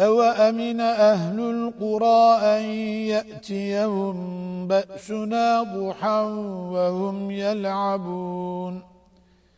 أَوَأَمِنَ أَهْلُ الْقُرَىٰ أَن يَأْتِيَهُم بَأْسُنَا ضُحًى وَهُمْ يَلْعَبُونَ